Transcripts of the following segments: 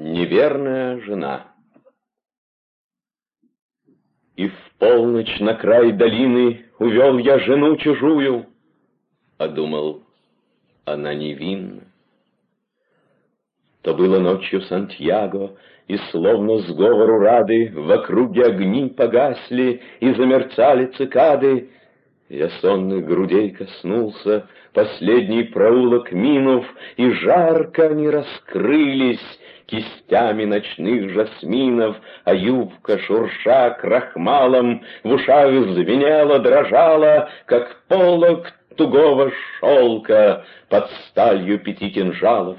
Неверная жена И в полночь на край долины Увел я жену чужую, А думал, она невинна. То было ночью Сантьяго, И словно сговору рады В округе огни погасли И замерцали цикады, я сонных грудей коснулся, Последний проулок минув, И жарко они раскрылись Кистями ночных жасминов, А юбка, шурша крахмалом, В ушах звенела, дрожала, Как полог тугого шелка Под сталью пяти кинжалов.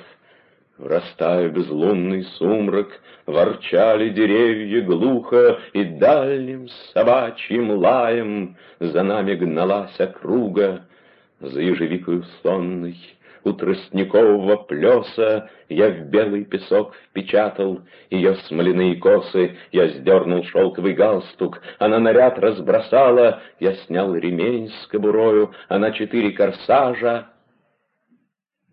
Врастая безлунный сумрак, Ворчали деревья глухо, И дальним собачьим лаем За нами гналась округа. За ежевикою сонной у тростникового плеса Я в белый песок впечатал ее смоляные косы, Я сдернул шелковый галстук, она наряд разбросала, Я снял ремень с кобурою, она четыре корсажа,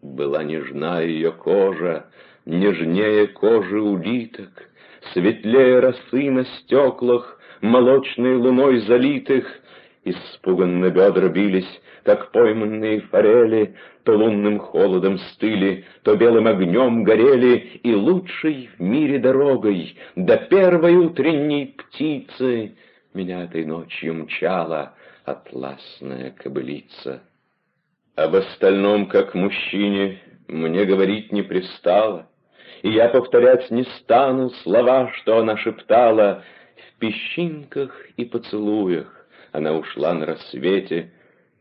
была нежна ее кожа, нежнее кожи улиток, Светлее росы на стеклах, молочной луной залитых. Испуганно бедра бились, как пойманные форели, То лунным холодом стыли, то белым огнем горели, И лучшей в мире дорогой до первой утренней птицы Меня этой ночью мчала атласная кобылица. Об остальном, как мужчине, мне говорить не пристало, И я повторять не стану слова, что она шептала. В песчинках и поцелуях она ушла на рассвете,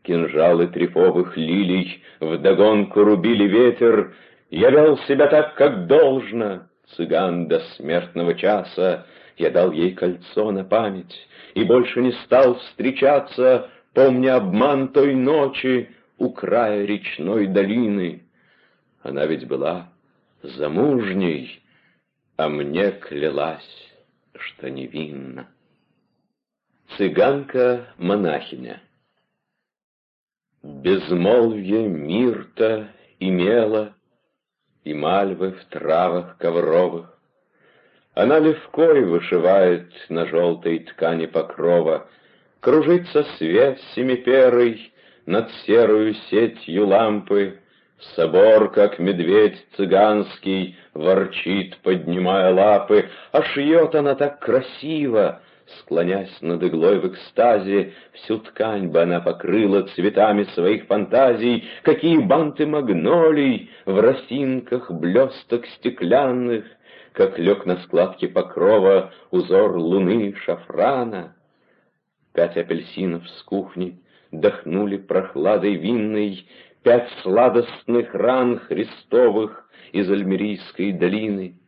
Кинжалы трефовых лилий вдогонку рубили ветер, Я вел себя так, как должно, цыган до смертного часа, Я дал ей кольцо на память и больше не стал встречаться, Помня обман той ночи, у края речной долины. Она ведь была замужней, а мне клялась, что невинна. Цыганка-монахиня Безмолвие мирта имела И мальвы в травах ковровых. Она легко и вышивает На желтой ткани покрова, Кружится свет семиперый, над серую сетью лампы Собор, как медведь цыганский, ворчит, поднимая лапы, А шьет она так красиво, склонясь над иглой в экстазе, Всю ткань бы она покрыла цветами своих фантазий, Какие банты магнолий в росинках блесток стеклянных, Как лег на складке покрова узор луны шафрана. Пять апельсинов с кухни — дохнули прохладой винной Пять сладостных ран Христовых из Альмерийской долины.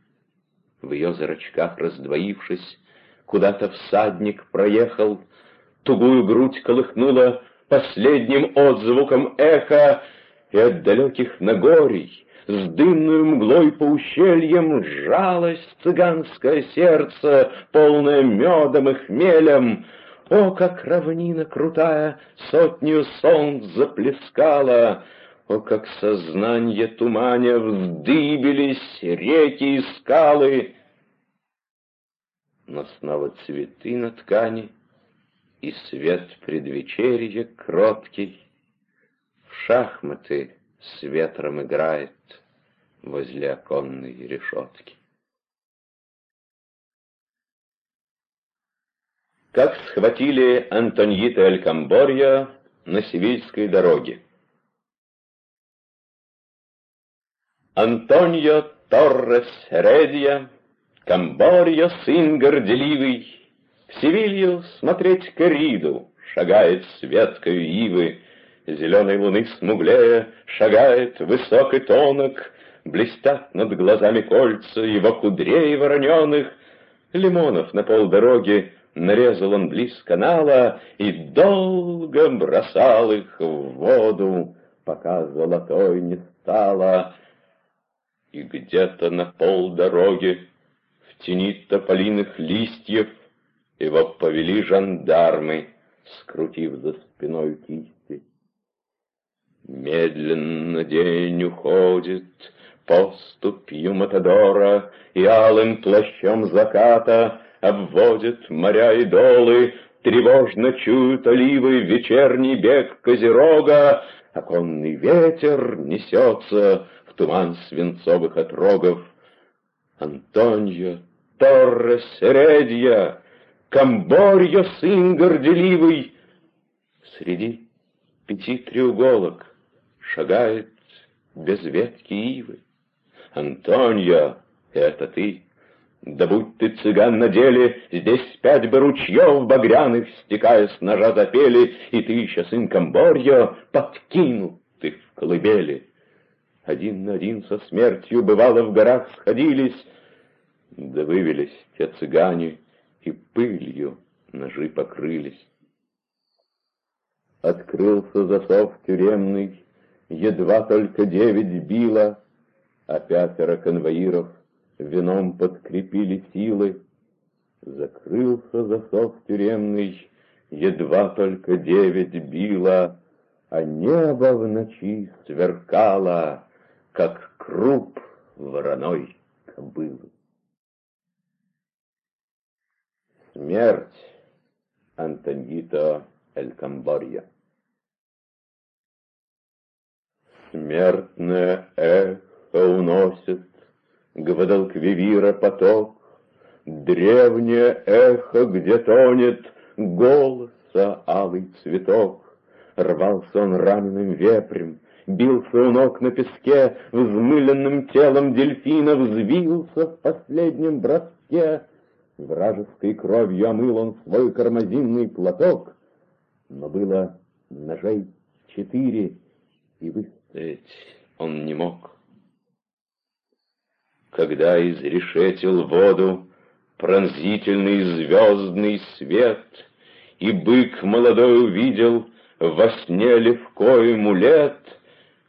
В ее зрачках раздвоившись, Куда-то всадник проехал, Тугую грудь колыхнула Последним отзвуком эха, И от далеких Нагорий С дымную мглой по ущельям Жалость цыганское сердце, Полное медом и хмелем, о, как равнина крутая сотню солнц заплескала! О, как сознание туманя вздыбились реки и скалы! Но снова цветы на ткани и свет предвечерья кроткий. В шахматы с ветром играет возле оконной решетки. как схватили Антоньита Эль Камборья на Севильской дороге. Антонио Торрес Редия, Камборья сын горделивый, В Севилью смотреть кориду шагает с веткою ивы, Зеленой луны смуглея шагает высокий тонок, Блестят над глазами кольца его кудрей вороненых, Лимонов на полдороги нарезал он близ канала и долго бросал их в воду, пока золотой не стало. И где-то на полдороги тени тополиных листьев его повели жандармы, скрутив за спиной кисти. Медленно день уходит, Поступью Матадора и алым плащом заката Обводят моря и долы, Тревожно чуют оливы вечерний бег Козерога, Оконный ветер несется в туман свинцовых отрогов. Антоньо, Торрес, Редья, Камборья, сын горделивый, Среди пяти треуголок шагает без ветки ивы. Антоньо, это ты, да будь ты цыган на деле, Здесь пять бы ручьев багряных, стекая с ножа запели, И ты еще сын Камборья, подкинул ты в колыбели. Один на один со смертью, бывало, в горах сходились, Да вывелись те цыгане, и пылью ножи покрылись. Открылся засов тюремный, едва только девять било, А пятеро конвоиров вином подкрепили силы. Закрылся засов тюремный, едва только девять било, А небо в ночи сверкало, как круп вороной кобылы. Смерть Антонито Эль Камборья. Смертное эхо уносит Гвадалквивира поток, Древнее эхо, где тонет Голоса алый цветок. Рвался он раненым вепрем, Бился у ног на песке, Взмыленным телом дельфина Взвился в последнем броске. Вражеской кровью омыл он свой кармазинный платок, Но было ножей четыре, и выстоять он не мог. Когда изрешетил воду пронзительный звездный свет, И бык молодой увидел во сне левкой мулет,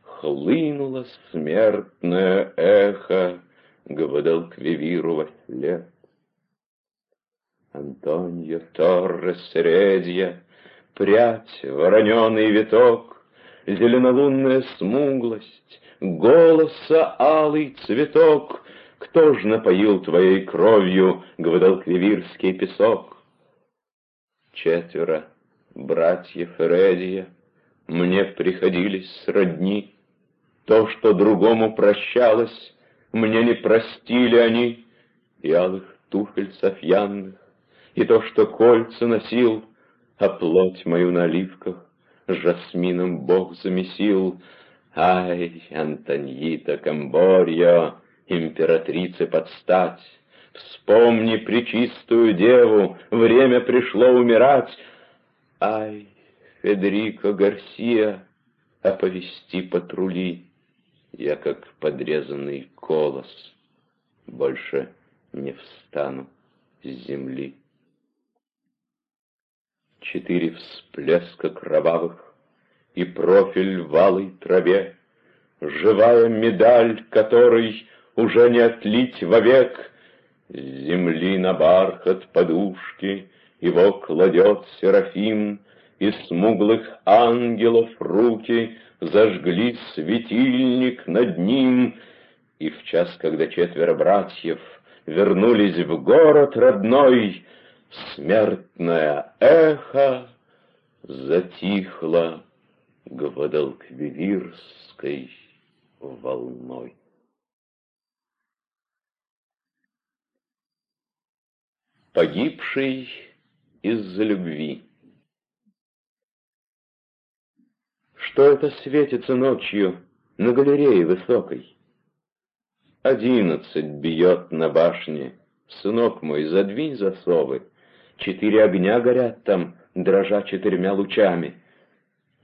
Хлынуло смертное эхо Гвадалквивиру во след. Антоньо Торрес Редья, Прядь, вороненый виток, Зеленолунная смуглость, Голоса алый цветок, Кто ж напоил твоей кровью Гвадалквивирский песок? Четверо братьев Редья Мне приходились сродни, То, что другому прощалось, Мне не простили они, И алых туфель софьянных, и то, что кольца носил, а плоть мою на оливках жасмином Бог замесил. Ай, Антоньита Камборья, императрице подстать, Вспомни пречистую деву, время пришло умирать. Ай, Федерико Гарсия, оповести патрули, Я как подрезанный колос больше не встану с земли четыре всплеска кровавых и профиль в алой траве, живая медаль, которой уже не отлить вовек, земли на бархат подушки его кладет Серафим, и смуглых ангелов руки зажгли светильник над ним, и в час, когда четверо братьев вернулись в город родной, Смертное эхо затихло Гвадалквивирской волной. Погибший из-за любви Что это светится ночью на галерее высокой? Одиннадцать бьет на башне. Сынок мой, задвинь засовы. Четыре огня горят там, дрожа четырьмя лучами.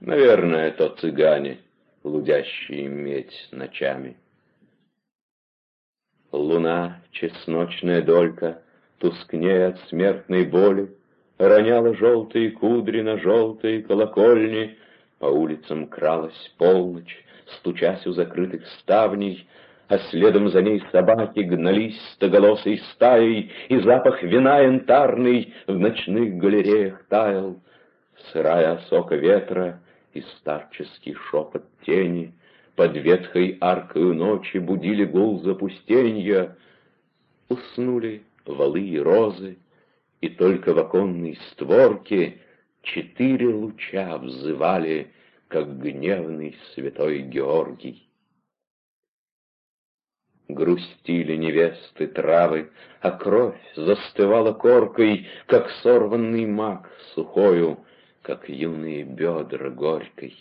Наверное, это цыгане, лудящие медь ночами. Луна, чесночная долька, тускнее от смертной боли, роняла желтые кудри на желтые колокольни, по улицам кралась полночь, стучась у закрытых ставней, а следом за ней собаки гнались стоголосой стаей, и запах вина янтарный в ночных галереях таял. Сырая осока ветра и старческий шепот тени под ветхой аркою ночи будили гул запустенья. Уснули валы и розы, и только в оконной створке четыре луча взывали, как гневный святой Георгий. Грустили невесты травы, а кровь застывала коркой, как сорванный мак сухою, как юные бедра горькой.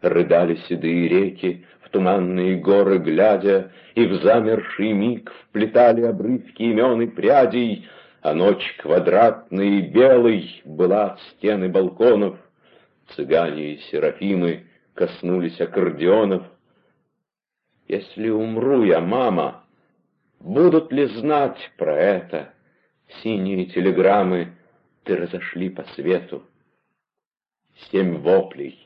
Рыдали седые реки, в туманные горы глядя, И в замерший миг вплетали обрывки имен и прядей, А ночь квадратной и белой была от стены балконов. Цыгане и серафимы коснулись аккордеонов. Если умру я, мама, будут ли знать про это? Синие телеграммы ты разошли по свету. Семь воплей,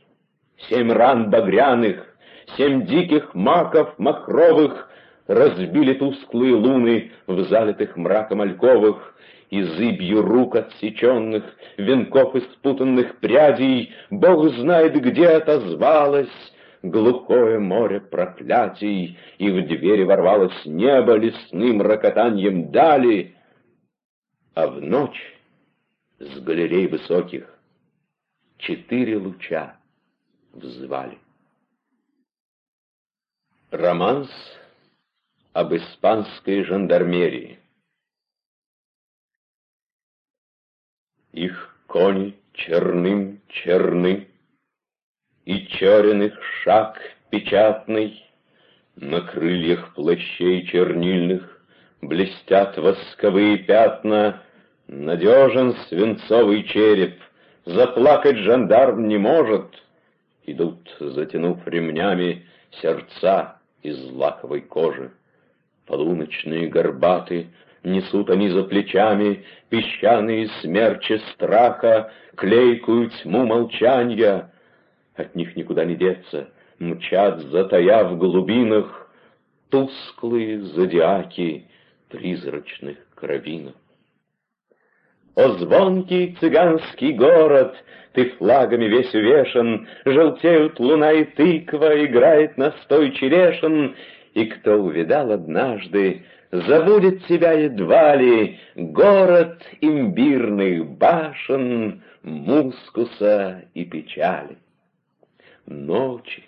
Семь ран багряных, семь диких маков махровых Разбили тусклые луны в залитых мраком альковых, И зыбью рук отсеченных, венков и спутанных прядей, Бог знает, где отозвалось глухое море проклятий, И в двери ворвалось небо лесным рокотаньем дали, А в ночь с галерей высоких четыре луча взывали. Романс об испанской жандармерии. Их кони черным черны, И черен их шаг печатный, На крыльях плащей чернильных Блестят восковые пятна, Надежен свинцовый череп, Заплакать жандарм не может — Идут, затянув ремнями, сердца из лаковой кожи. Полуночные горбаты несут они за плечами Песчаные смерчи страха, клейкую тьму молчанья. От них никуда не деться, мчат, затая в глубинах, Тусклые зодиаки призрачных карабинов. О, звонкий цыганский город, ты флагами весь увешан, Желтеют луна и тыква, играет настой черешен, И кто увидал однажды, забудет тебя едва ли Город имбирных башен, мускуса и печали. Ночи,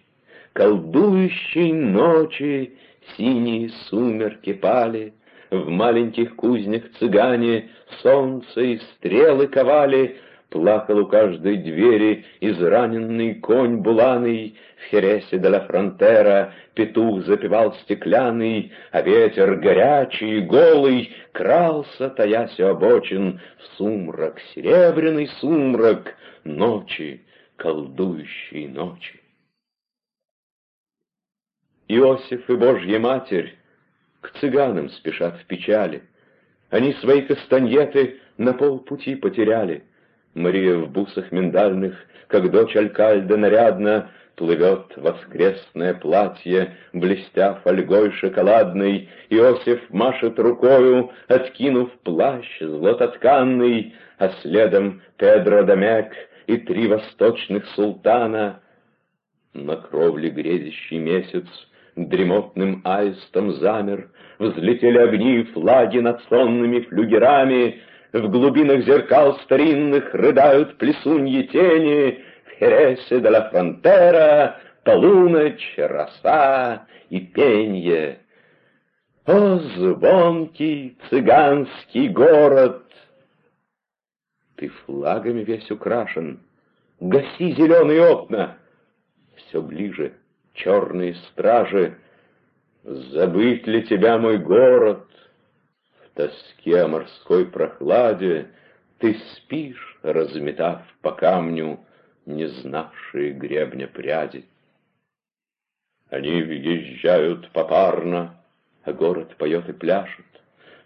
колдующей ночи, синие сумерки пали, В маленьких кузнях цыгане солнце и стрелы ковали, Плакал у каждой двери израненный конь буланый, В Хересе де ла Фронтера петух запевал стеклянный, А ветер горячий и голый крался, таясь обочин, В сумрак, серебряный сумрак, ночи, колдующей ночи. Иосиф и Божья Матерь к цыганам спешат в печали. Они свои кастаньеты на полпути потеряли — Мария в бусах миндальных, как дочь Алькальда нарядно, Плывет воскресное платье, блестя фольгой шоколадной, Иосиф машет рукою, откинув плащ златотканный, А следом Педро Домек и три восточных султана. На кровле грезящий месяц дремотным аистом замер, Взлетели огни и флаги над сонными флюгерами, в глубинах зеркал старинных рыдают плесуньи тени, В Хересе де ла Фронтера полуночь, роса и пенье. О, звонкий цыганский город! Ты флагами весь украшен, гаси зеленые окна. Все ближе черные стражи, забыть ли тебя мой город? тоске о морской прохладе Ты спишь, разметав по камню Не знавшие гребня пряди. Они въезжают попарно, а город поет и пляшет.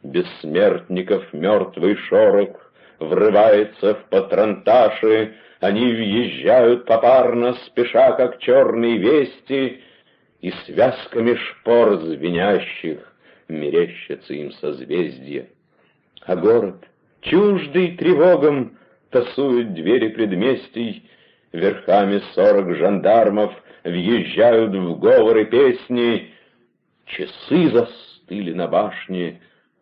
Бессмертников мертвый шорох Врывается в патронташи, Они въезжают попарно, спеша, как черные вести, И связками шпор звенящих мерещатся им созвездия. А город, чуждый тревогам, тасует двери предместий, верхами сорок жандармов въезжают в говоры песни. Часы застыли на башне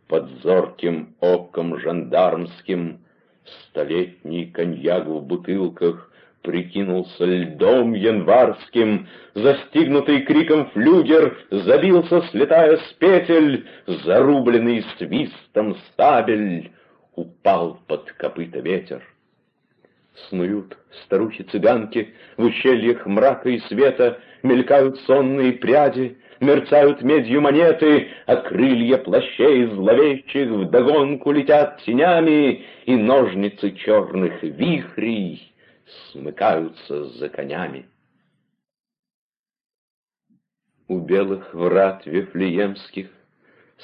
под зорким оком жандармским. Столетний коньяк в бутылках прикинулся льдом январским, застигнутый криком флюгер забился, слетая с петель, зарубленный свистом стабель, упал под копыта ветер. Снуют старухи-цыганки в ущельях мрака и света, мелькают сонные пряди, мерцают медью монеты, а крылья плащей зловещих вдогонку летят тенями, и ножницы черных вихрей смыкаются за конями. У белых врат Вифлеемских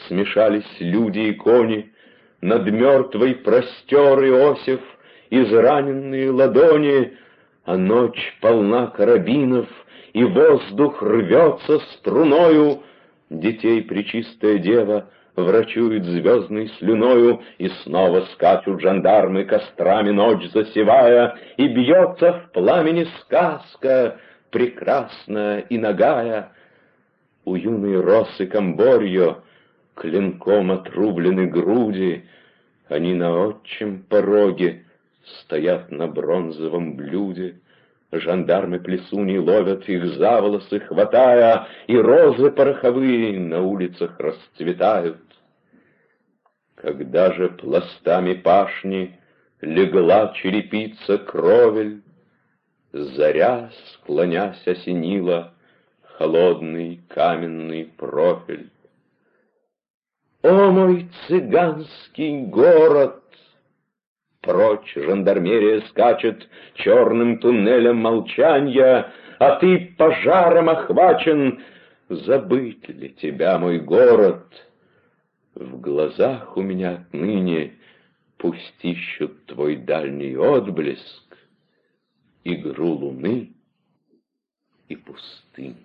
смешались люди и кони, над мертвой простер Иосиф израненные ладони, а ночь полна карабинов, и воздух рвется струною, детей пречистая дева врачует звездной слюною, и снова скачут жандармы кострами ночь засевая, и бьется в пламени сказка, прекрасная и нагая. У юной росы Камборьо клинком отрублены груди, они на отчим пороге стоят на бронзовом блюде. Жандармы плесуни ловят их за волосы, хватая, и розы пороховые на улицах расцветают. Когда же пластами пашни легла черепица кровель, Заря, склонясь, осенила холодный каменный профиль. О, мой цыганский город! Прочь жандармерия скачет черным туннелем молчанья, А ты пожаром охвачен. Забыть ли тебя, мой город? В глазах у меня отныне Пусть ищут твой дальний отблеск, Игру луны и пустынь.